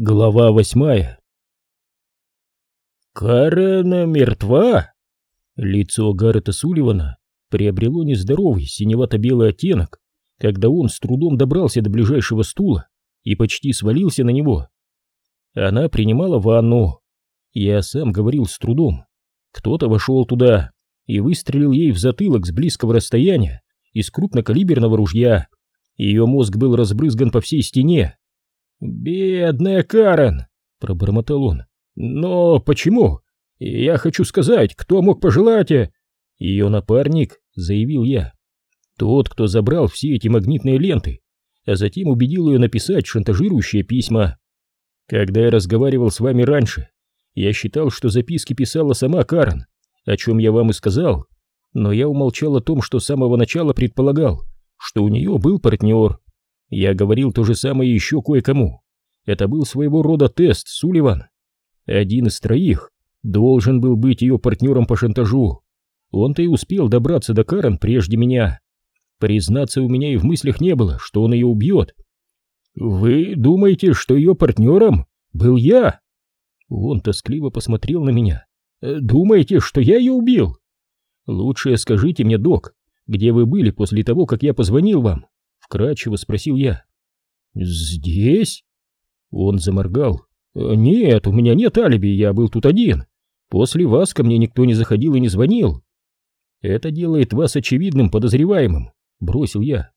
Глава восьмая «Карена мертва?» Лицо Гаррета Сулливана приобрело нездоровый синевато-белый оттенок, когда он с трудом добрался до ближайшего стула и почти свалился на него. Она принимала ванну. Я сам говорил с трудом. Кто-то вошел туда и выстрелил ей в затылок с близкого расстояния из крупнокалиберного ружья. Ее мозг был разбрызган по всей стене. «Бедная Карен!» — пробормотал он. «Но почему? Я хочу сказать, кто мог пожелать...» э?» «Ее напарник», — заявил я. «Тот, кто забрал все эти магнитные ленты, а затем убедил ее написать шантажирующие письма. Когда я разговаривал с вами раньше, я считал, что записки писала сама Карен, о чем я вам и сказал, но я умолчал о том, что с самого начала предполагал, что у нее был партнер. Я говорил то же самое еще кое-кому. Это был своего рода тест, Сулливан. Один из троих должен был быть ее партнером по шантажу. Он-то и успел добраться до Карен прежде меня. Признаться, у меня и в мыслях не было, что он ее убьет. «Вы думаете, что ее партнером был я?» Он тоскливо посмотрел на меня. «Думаете, что я ее убил?» «Лучше скажите мне, док, где вы были после того, как я позвонил вам?» Вкрадчиво спросил я. «Здесь?» Он заморгал. «Нет, у меня нет алиби, я был тут один. После вас ко мне никто не заходил и не звонил». «Это делает вас очевидным подозреваемым», — бросил я.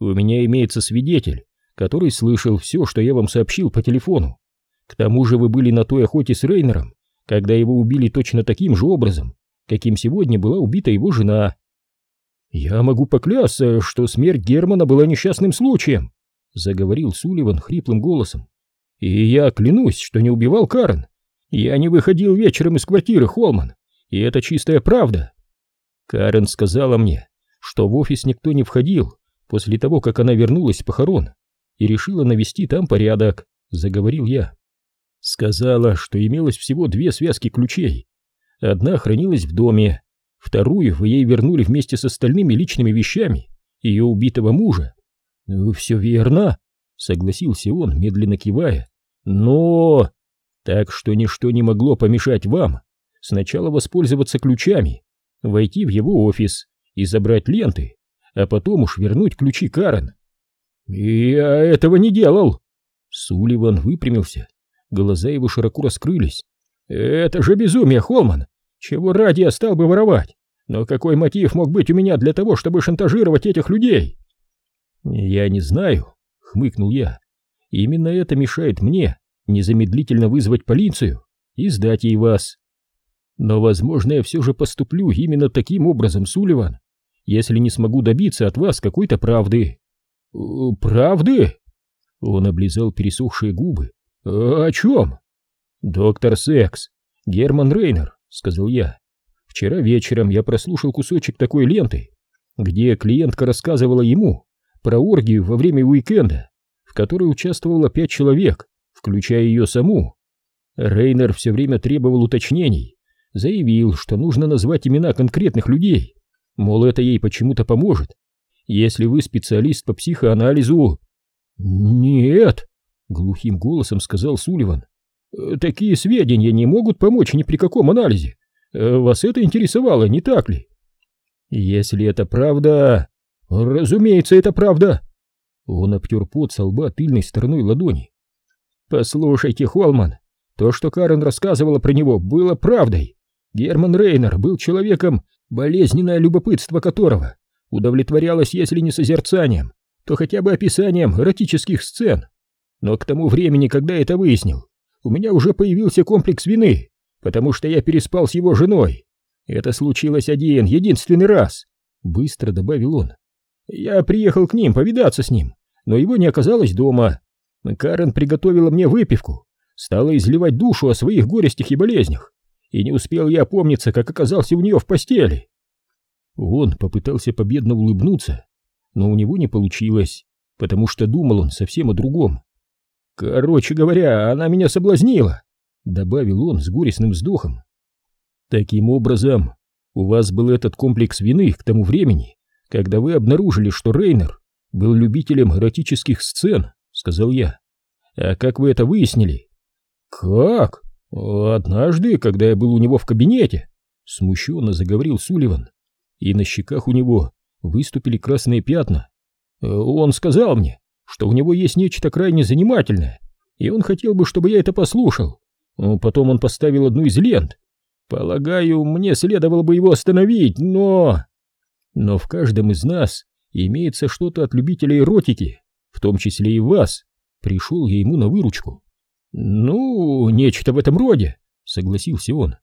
«У меня имеется свидетель, который слышал все, что я вам сообщил по телефону. К тому же вы были на той охоте с Рейнером, когда его убили точно таким же образом, каким сегодня была убита его жена. «Я могу поклясться, что смерть Германа была несчастным случаем», — заговорил Сулливан хриплым голосом. «И я клянусь, что не убивал Карен. Я не выходил вечером из квартиры, Холман, и это чистая правда». Карен сказала мне, что в офис никто не входил после того, как она вернулась с похорон и решила навести там порядок, — заговорил я. Сказала, что имелось всего две связки ключей. Одна хранилась в доме, Вторую вы ей вернули вместе с остальными личными вещами ее убитого мужа. Ну, все верно, согласился он, медленно кивая. Но... Так что ничто не могло помешать вам сначала воспользоваться ключами, войти в его офис и забрать ленты, а потом уж вернуть ключи Карен. «Я этого не делал!» Сулливан выпрямился, глаза его широко раскрылись. «Это же безумие, Холман! Чего ради я стал бы воровать? Но какой мотив мог быть у меня для того, чтобы шантажировать этих людей? Я не знаю, хмыкнул я. Именно это мешает мне незамедлительно вызвать полицию и сдать ей вас. Но, возможно, я все же поступлю именно таким образом, Сулливан, если не смогу добиться от вас какой-то правды. «Э, правды? Он облизал пересохшие губы. О чем? Доктор Секс, Герман Рейнер, сказал я. Вчера вечером я прослушал кусочек такой ленты, где клиентка рассказывала ему про оргию во время уикенда, в которой участвовало пять человек, включая ее саму. Рейнер все время требовал уточнений, заявил, что нужно назвать имена конкретных людей, мол, это ей почему-то поможет, если вы специалист по психоанализу. «Нет», — глухим голосом сказал Сулливан, — «такие сведения не могут помочь ни при каком анализе. Э, вас это интересовало, не так ли? Если это правда... Разумеется, это правда. Он обтер пот со лба тыльной стороной ладони. Послушайте, Холман, то, что Карен рассказывала про него, было правдой. Герман Рейнер был человеком, болезненное любопытство которого удовлетворялось, если не созерцанием, то хотя бы описанием эротических сцен. Но к тому времени, когда это выяснил, у меня уже появился комплекс вины потому что я переспал с его женой. Это случилось один, единственный раз, быстро добавил он. Я приехал к ним повидаться с ним, но его не оказалось дома. Карен приготовила мне выпивку, стала изливать душу о своих горестях и болезнях, и не успел я опомниться, как оказался у нее в постели. Он попытался победно улыбнуться, но у него не получилось, потому что думал он совсем о другом. Короче говоря, она меня соблазнила, добавил он с горестным вздохом. Таким образом, у вас был этот комплекс вины к тому времени, когда вы обнаружили, что Рейнер был любителем эротических сцен, сказал я. А как вы это выяснили? Как? Однажды, когда я был у него в кабинете, смущенно заговорил Сулливан, и на щеках у него выступили красные пятна. Он сказал мне, что у него есть нечто крайне занимательное, и он хотел бы, чтобы я это послушал. Потом он поставил одну из лент. Полагаю, мне следовало бы его остановить, но... Но в каждом из нас имеется что-то от любителей эротики, в том числе и вас. Пришел я ему на выручку. Ну, нечто в этом роде, согласился он.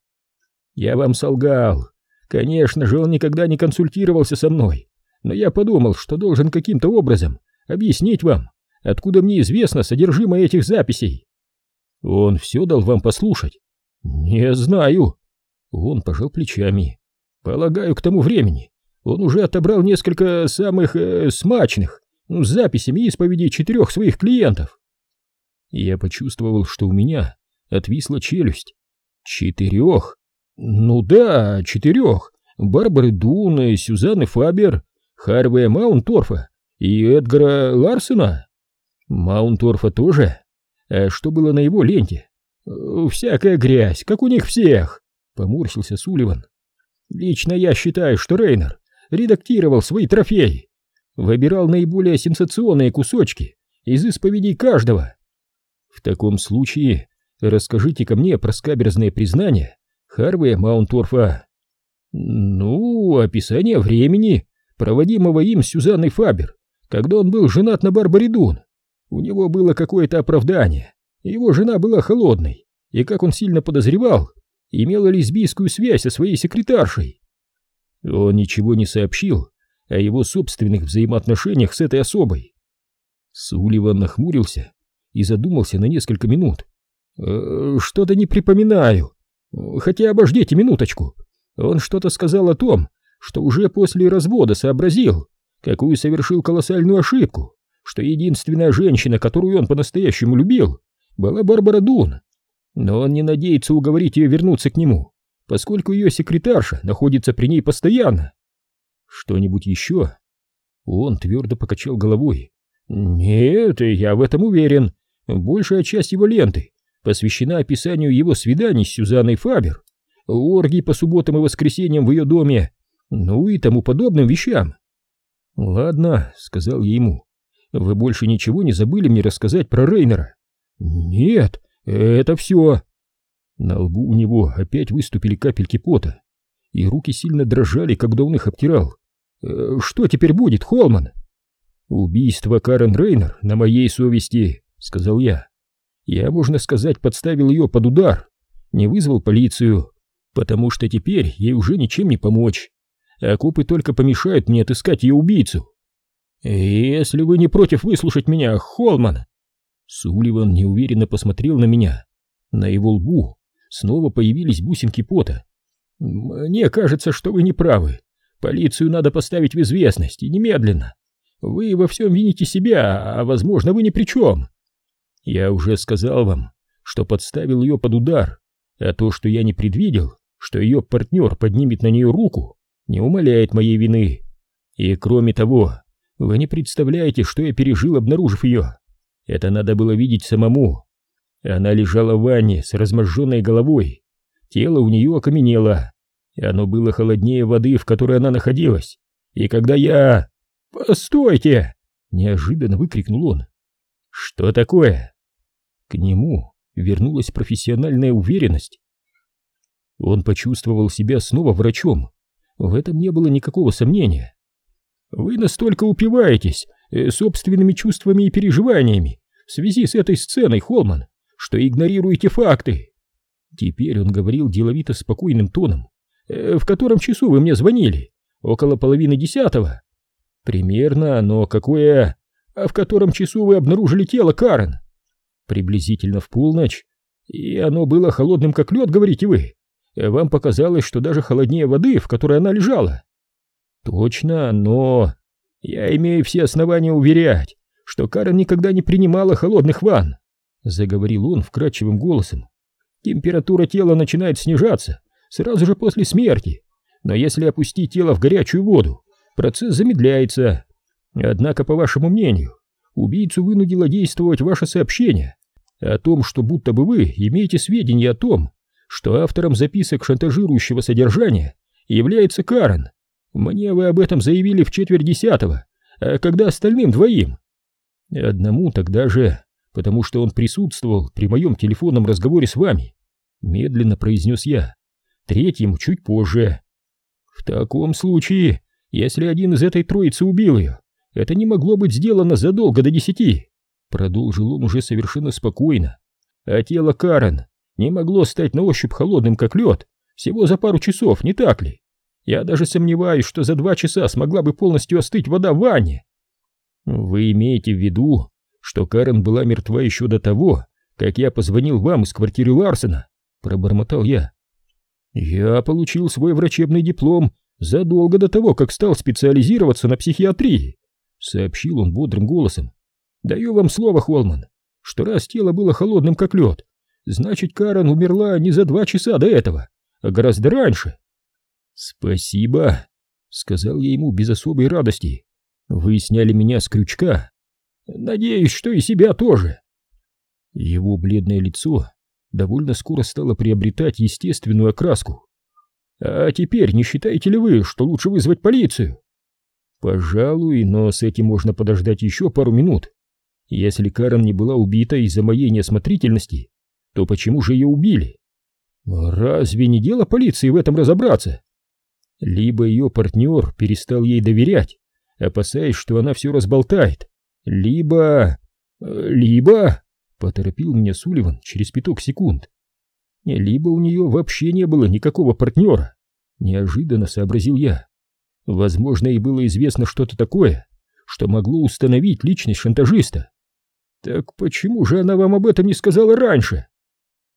Я вам солгал. Конечно же, он никогда не консультировался со мной, но я подумал, что должен каким-то образом объяснить вам, откуда мне известно содержимое этих записей. Он все дал вам послушать? Не знаю. Он пожал плечами. Полагаю, к тому времени он уже отобрал несколько самых э, смачных с записями исповедей четырех своих клиентов. Я почувствовал, что у меня отвисла челюсть. Четырех? Ну да, четырех. Барбары Дун, Сюзанны Фабер, Харвея Маунторфа и Эдгара Ларсена. Маунторфа тоже? А что было на его ленте? Всякая грязь, как у них всех, поморщился Сулливан. Лично я считаю, что Рейнер редактировал свои трофеи, выбирал наиболее сенсационные кусочки из исповедей каждого. В таком случае расскажите ко мне про скаберзное признание Харвея Маунторфа. Ну, описание времени, проводимого им Сюзанной Фабер, когда он был женат на Барбаре Дун. У него было какое-то оправдание, его жена была холодной, и, как он сильно подозревал, имела лесбийскую связь со своей секретаршей. Он ничего не сообщил о его собственных взаимоотношениях с этой особой. Сулливан нахмурился и задумался на несколько минут. «Э, «Что-то не припоминаю. Хотя обождите минуточку. Он что-то сказал о том, что уже после развода сообразил, какую совершил колоссальную ошибку, что единственная женщина, которую он по-настоящему любил, была Барбара Дун. Но он не надеется уговорить ее вернуться к нему, поскольку ее секретарша находится при ней постоянно. Что-нибудь еще? Он твердо покачал головой. Нет, я в этом уверен. Большая часть его ленты посвящена описанию его свиданий с Сюзанной Фабер, оргий по субботам и воскресеньям в ее доме, ну и тому подобным вещам. «Ладно», — сказал я ему, — «вы больше ничего не забыли мне рассказать про Рейнера?» «Нет, это все». На лбу у него опять выступили капельки пота, и руки сильно дрожали, когда он их обтирал. «Э, «Что теперь будет, Холман?» «Убийство Карен Рейнер на моей совести», — сказал я. «Я, можно сказать, подставил ее под удар, не вызвал полицию, потому что теперь ей уже ничем не помочь, а копы только помешают мне отыскать ее убийцу». «Если вы не против выслушать меня, Холман...» Сулливан неуверенно посмотрел на меня. На его лбу снова появились бусинки пота. «Мне кажется, что вы не правы. Полицию надо поставить в известность, и немедленно. Вы во всем вините себя, а, возможно, вы ни при чем. Я уже сказал вам, что подставил ее под удар, а то, что я не предвидел, что ее партнер поднимет на нее руку, не умаляет моей вины. И кроме того, вы не представляете, что я пережил, обнаружив ее. Это надо было видеть самому. Она лежала в ванне с разможженной головой. Тело у нее окаменело, и оно было холоднее воды, в которой она находилась. И когда я... «Постойте!» — неожиданно выкрикнул он. «Что такое?» К нему вернулась профессиональная уверенность. Он почувствовал себя снова врачом. В этом не было никакого сомнения. «Вы настолько упиваетесь э, собственными чувствами и переживаниями в связи с этой сценой, Холман, что игнорируете факты. Теперь он говорил деловито спокойным тоном. «Э, «В котором часу вы мне звонили? Около половины десятого?» «Примерно, но какое...» «А в котором часу вы обнаружили тело Карен?» «Приблизительно в полночь. И оно было холодным как лед, говорите вы? Вам показалось, что даже холоднее воды, в которой она лежала?» «Точно, но...» «Я имею все основания уверять, что Карен никогда не принимала холодных ванн. Заговорил он вкрадчивым голосом. Температура тела начинает снижаться сразу же после смерти. Но если опустить тело в горячую воду, процесс замедляется. Однако, по вашему мнению, убийцу вынудило действовать ваше сообщение о том, что будто бы вы имеете сведения о том, что автором записок шантажирующего содержания является Карен. Мне вы об этом заявили в четверть десятого, а когда остальным двоим? Одному тогда же, потому что он присутствовал при моем телефонном разговоре с вами, медленно произнес я. Третьему чуть позже. В таком случае, если один из этой троицы убил ее, это не могло быть сделано задолго до десяти, продолжил он уже совершенно спокойно. А тело Карен не могло стать на ощупь холодным, как лед, всего за пару часов, не так ли? Я даже сомневаюсь, что за два часа смогла бы полностью остыть вода в ванне. Вы имеете в виду, что Карен была мертва еще до того, как я позвонил вам из квартиры Ларсена? Пробормотал я. Я получил свой врачебный диплом задолго до того, как стал специализироваться на психиатрии, сообщил он бодрым голосом. Даю вам слово, Холман, что раз тело было холодным, как лед, значит, Карен умерла не за два часа до этого, а гораздо раньше. «Спасибо», — сказал я ему без особой радости. «Вы сняли меня с крючка. Надеюсь, что и себя тоже». Его бледное лицо довольно скоро стало приобретать естественную окраску. «А теперь не считаете ли вы, что лучше вызвать полицию?» «Пожалуй, но с этим можно подождать еще пару минут. Если Карен не была убита из-за моей неосмотрительности, то почему же ее убили?» «Разве не дело полиции в этом разобраться?» Либо ее партнер перестал ей доверять, опасаясь, что она все разболтает, либо... Э, либо... Поторопил меня Сулливан через пяток секунд. Либо у нее вообще не было никакого партнера. Неожиданно сообразил я. Возможно, ей было известно что-то такое, что могло установить личность шантажиста. Так почему же она вам об этом не сказала раньше?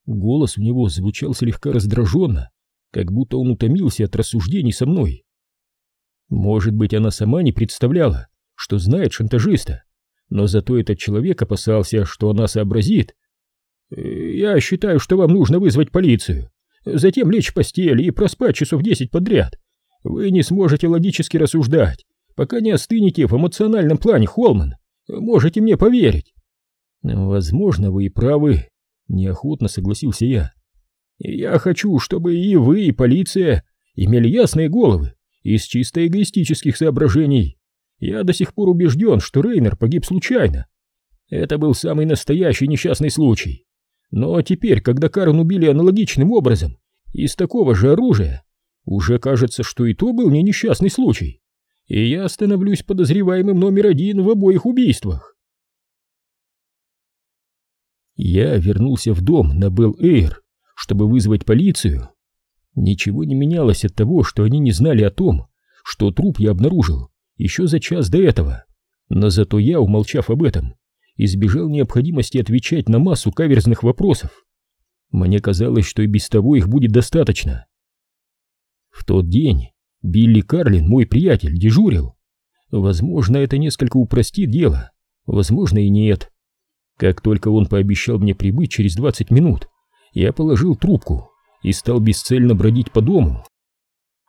Голос у него звучал слегка раздраженно, как будто он утомился от рассуждений со мной. Может быть, она сама не представляла, что знает шантажиста, но зато этот человек опасался, что она сообразит. «Э, «Я считаю, что вам нужно вызвать полицию, затем лечь в постель и проспать часов десять подряд. Вы не сможете логически рассуждать, пока не остынете в эмоциональном плане, Холман. Можете мне поверить». «Возможно, вы и правы», — неохотно согласился я. Я хочу, чтобы и вы, и полиция имели ясные головы из чисто эгоистических соображений. Я до сих пор убежден, что Рейнер погиб случайно. Это был самый настоящий несчастный случай. Но теперь, когда Карен убили аналогичным образом, из такого же оружия, уже кажется, что и то был не несчастный случай. И я становлюсь подозреваемым номер один в обоих убийствах. Я вернулся в дом на Белл-Эйр чтобы вызвать полицию. Ничего не менялось от того, что они не знали о том, что труп я обнаружил еще за час до этого. Но зато я, умолчав об этом, избежал необходимости отвечать на массу каверзных вопросов. Мне казалось, что и без того их будет достаточно. В тот день Билли Карлин, мой приятель, дежурил. Возможно, это несколько упростит дело, возможно и нет. Как только он пообещал мне прибыть через 20 минут, я положил трубку и стал бесцельно бродить по дому.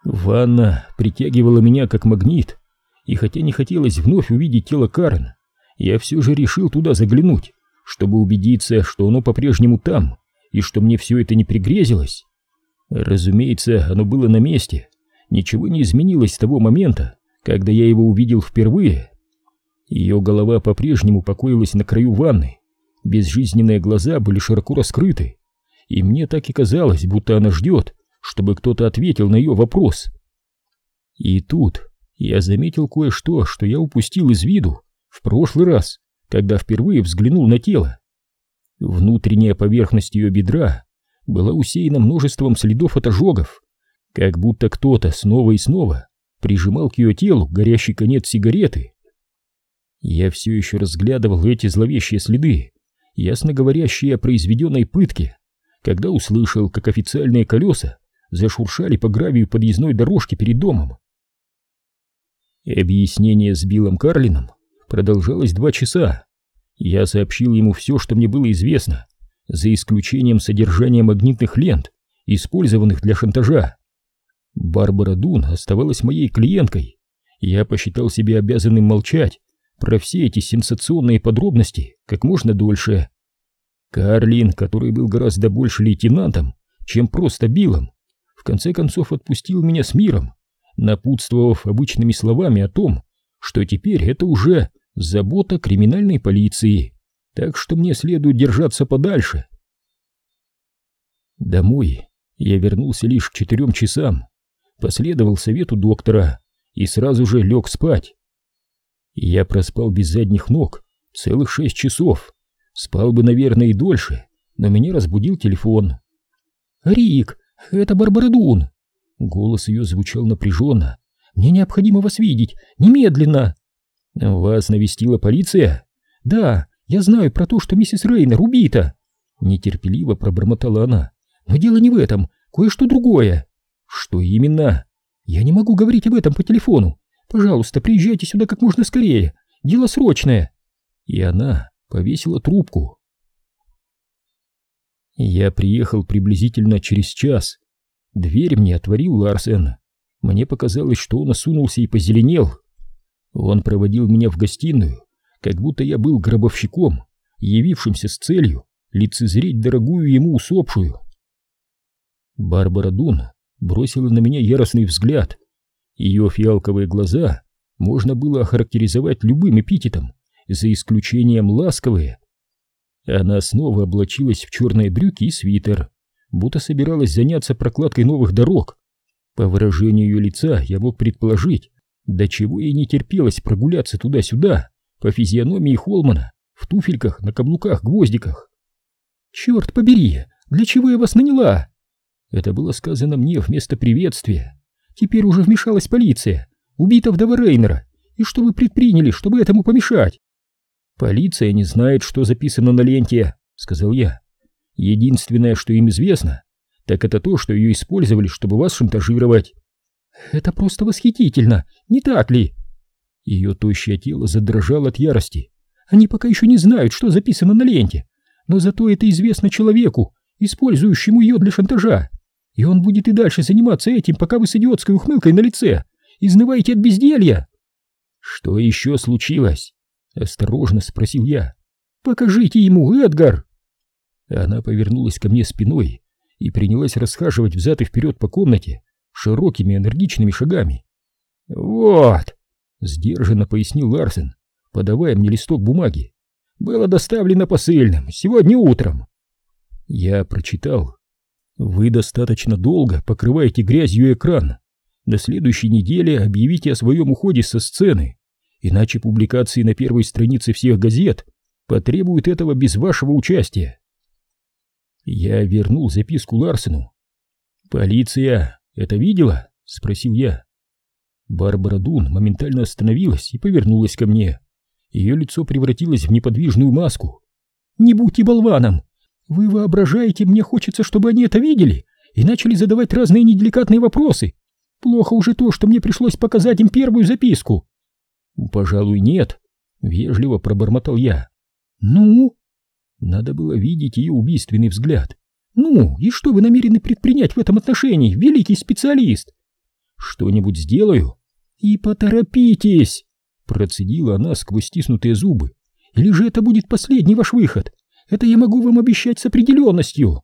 Ванна притягивала меня как магнит, и хотя не хотелось вновь увидеть тело Карен, я все же решил туда заглянуть, чтобы убедиться, что оно по-прежнему там, и что мне все это не пригрезилось. Разумеется, оно было на месте, ничего не изменилось с того момента, когда я его увидел впервые. Ее голова по-прежнему покоилась на краю ванны, безжизненные глаза были широко раскрыты, и мне так и казалось, будто она ждет, чтобы кто-то ответил на ее вопрос. И тут я заметил кое-что, что я упустил из виду в прошлый раз, когда впервые взглянул на тело. Внутренняя поверхность ее бедра была усеяна множеством следов от ожогов, как будто кто-то снова и снова прижимал к ее телу горящий конец сигареты. Я все еще разглядывал эти зловещие следы, ясно говорящие о произведенной пытке когда услышал, как официальные колеса зашуршали по гравию подъездной дорожки перед домом. Объяснение с Биллом Карлином продолжалось два часа. Я сообщил ему все, что мне было известно, за исключением содержания магнитных лент, использованных для шантажа. Барбара Дун оставалась моей клиенткой. Я посчитал себя обязанным молчать про все эти сенсационные подробности как можно дольше. Карлин, который был гораздо больше лейтенантом, чем просто Биллом, в конце концов отпустил меня с миром, напутствовав обычными словами о том, что теперь это уже забота криминальной полиции, так что мне следует держаться подальше. Домой я вернулся лишь к четырем часам, последовал совету доктора и сразу же лег спать. Я проспал без задних ног целых шесть часов, спал бы, наверное, и дольше, но меня разбудил телефон. «Рик, это Барбара Дун!» Голос ее звучал напряженно. «Мне необходимо вас видеть, немедленно!» «Вас навестила полиция?» «Да, я знаю про то, что миссис Рейнер убита!» Нетерпеливо пробормотала она. «Но дело не в этом, кое-что другое!» «Что именно?» «Я не могу говорить об этом по телефону. Пожалуйста, приезжайте сюда как можно скорее. Дело срочное!» И она повесила трубку. Я приехал приблизительно через час. Дверь мне отворил Ларсен. Мне показалось, что он осунулся и позеленел. Он проводил меня в гостиную, как будто я был гробовщиком, явившимся с целью лицезреть дорогую ему усопшую. Барбара Дун бросила на меня яростный взгляд. Ее фиалковые глаза можно было охарактеризовать любым эпитетом, за исключением ласковые. Она снова облачилась в черные брюки и свитер, будто собиралась заняться прокладкой новых дорог. По выражению ее лица я мог предположить, до чего ей не терпелось прогуляться туда-сюда, по физиономии Холмана, в туфельках, на каблуках-гвоздиках. «Черт побери, для чего я вас наняла?» Это было сказано мне вместо приветствия. Теперь уже вмешалась полиция, убита вдова Рейнера. И что вы предприняли, чтобы этому помешать? Полиция не знает, что записано на ленте, сказал я. Единственное, что им известно, так это то, что ее использовали, чтобы вас шантажировать. Это просто восхитительно, не так ли? Ее тощее тело задрожало от ярости. Они пока еще не знают, что записано на ленте, но зато это известно человеку, использующему ее для шантажа. И он будет и дальше заниматься этим, пока вы с идиотской ухмылкой на лице изнываете от безделья. Что еще случилось? Осторожно спросил я. Покажите ему, Эдгар. Она повернулась ко мне спиной и принялась расхаживать взад и вперед по комнате широкими энергичными шагами. «Вот!» — сдержанно пояснил Ларсен, подавая мне листок бумаги. «Было доставлено посыльным сегодня утром». Я прочитал вы достаточно долго покрываете грязью экран. На следующей неделе объявите о своем уходе со сцены, иначе публикации на первой странице всех газет потребуют этого без вашего участия. Я вернул записку Ларсену. «Полиция это видела?» — спросил я. Барбара Дун моментально остановилась и повернулась ко мне. Ее лицо превратилось в неподвижную маску. «Не будьте болваном! Вы воображаете, мне хочется, чтобы они это видели и начали задавать разные неделикатные вопросы. Плохо уже то, что мне пришлось показать им первую записку. Пожалуй, нет, вежливо пробормотал я. Ну? Надо было видеть ее убийственный взгляд. Ну, и что вы намерены предпринять в этом отношении, великий специалист? Что-нибудь сделаю? И поторопитесь, процедила она сквозь стиснутые зубы. Или же это будет последний ваш выход? Это я могу вам обещать с определенностью.